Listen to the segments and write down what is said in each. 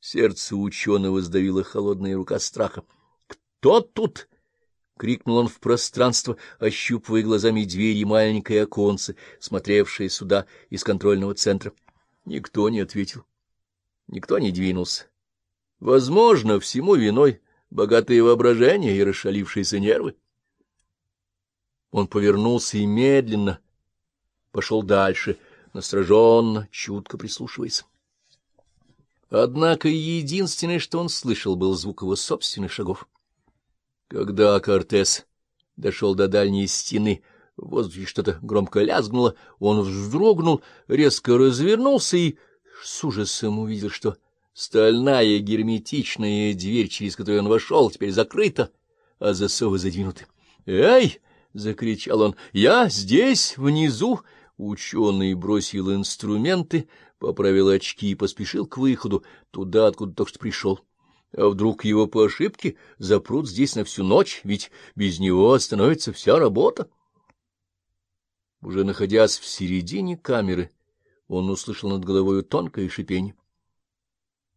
Сердце ученого сдавила холодная рука страха. «Кто тут?» — крикнул он в пространство, ощупывая глазами двери маленькое оконце, смотревшее сюда из контрольного центра. Никто не ответил. Никто не двинулся. Возможно, всему виной богатое воображение и расшалившиеся нервы. Он повернулся и медленно пошел дальше, настороженно, чутко прислушиваясь. Однако единственное, что он слышал, был звук его собственных шагов. Когда Кортес дошел до дальней стены, в воздухе что-то громко лязгнуло, он вздрогнул, резко развернулся и с ужасом увидел, что стальная герметичная дверь, через которую он вошел, теперь закрыта, а засовы задвинуты. «Эй!» — закричал он. «Я здесь, внизу!» Ученый бросил инструменты, поправил очки и поспешил к выходу, туда, откуда только что пришел. А вдруг его по ошибке запрут здесь на всю ночь, ведь без него остановится вся работа? Уже находясь в середине камеры, он услышал над головой тонкое шипение.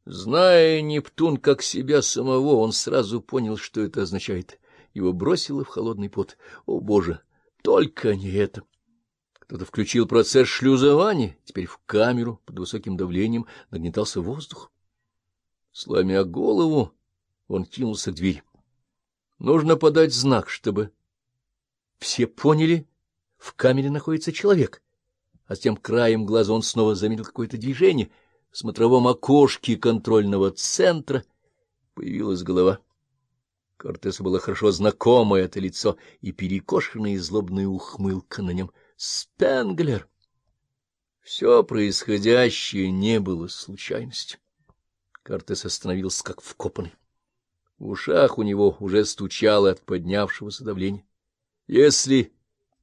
Зная Нептун как себя самого, он сразу понял, что это означает. Его бросило в холодный пот. О, Боже, только не это! Кто-то включил процесс шлюзования, теперь в камеру под высоким давлением нагнетался воздух. Сломя голову, он кинулся к двери. Нужно подать знак, чтобы все поняли, в камере находится человек. А затем краем глаза он снова заметил какое-то движение. В смотровом окошке контрольного центра появилась голова. Кортесу было хорошо знакомо это лицо и перекошенная злобная ухмылка на нем — Спенглер. Все происходящее не было случайностью. Кортес остановился как вкопанный. В ушах у него уже стучало от поднявшегося давления. Если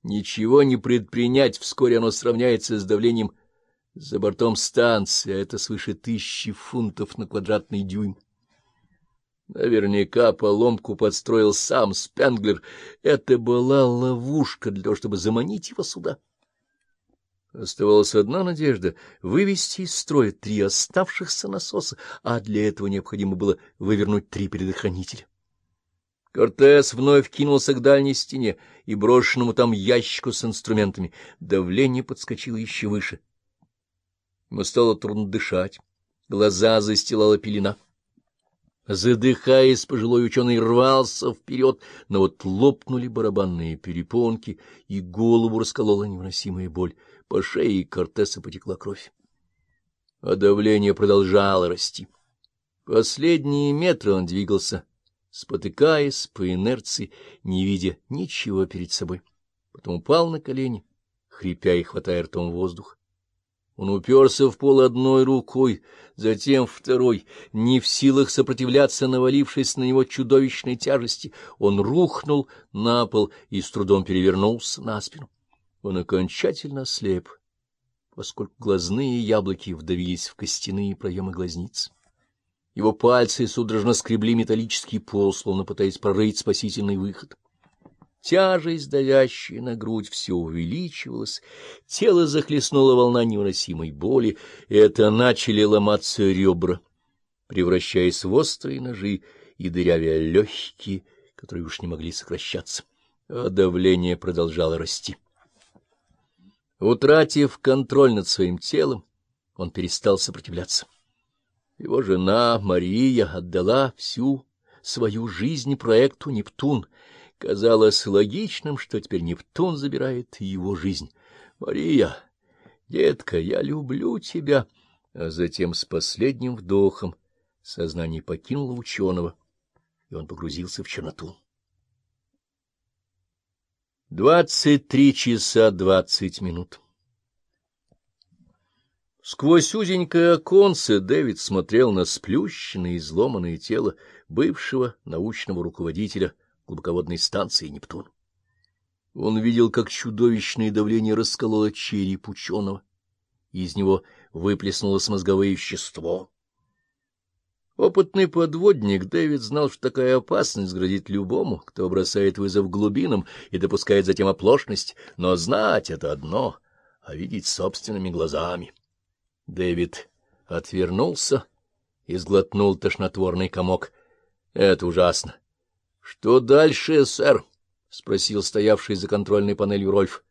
ничего не предпринять, вскоре оно сравняется с давлением за бортом станции, а это свыше тысячи фунтов на квадратный дюйм. Наверняка поломку подстроил сам Спенглер. Это была ловушка для того, чтобы заманить его сюда. Оставалась одна надежда — вывести из строя три оставшихся насоса, а для этого необходимо было вывернуть три предохранителя. Кортес вновь кинулся к дальней стене и брошенному там ящику с инструментами. Давление подскочило еще выше. Ему стало трудно дышать, глаза застилала пелена. Задыхаясь, пожилой ученый рвался вперед, но вот лопнули барабанные перепонки, и голову расколола невыносимая боль. По шее Кортеса потекла кровь. А давление продолжало расти. Последние метры он двигался, спотыкаясь по инерции, не видя ничего перед собой. Потом упал на колени, хрипя и хватая ртом воздух. Он уперся в пол одной рукой, затем второй, не в силах сопротивляться навалившись на него чудовищной тяжести. Он рухнул на пол и с трудом перевернулся на спину. Он окончательно слеп, поскольку глазные яблоки вдавились в костяные проемы глазниц. Его пальцы судорожно скребли металлический пол, словно пытаясь прорыть спасительный выход. Тяжесть, давящая на грудь, все увеличивалась, тело захлестнула волна невыносимой боли, и это начали ломаться ребра, превращаясь в острые ножи и дырявя легкие, которые уж не могли сокращаться, а давление продолжало расти. Утратив контроль над своим телом, он перестал сопротивляться. Его жена Мария отдала всю свою жизнь проекту «Нептун», Казалось логичным, что теперь Нептун забирает его жизнь. «Мария, детка, я люблю тебя!» А затем с последним вдохом сознание покинуло ученого, и он погрузился в черноту. Двадцать три часа двадцать минут. Сквозь узенькое оконце Дэвид смотрел на сплющенное и изломанное тело бывшего научного руководителя глубоководной станции «Нептун». Он видел, как чудовищное давление раскололо череп ученого, из него выплеснулось мозговое вещество. Опытный подводник Дэвид знал, что такая опасность грозит любому, кто бросает вызов глубинам и допускает затем оплошность, но знать — это одно, а видеть собственными глазами. Дэвид отвернулся и сглотнул тошнотворный комок. — Это ужасно. — Что дальше, сэр? — спросил стоявший за контрольной панелью Рольф.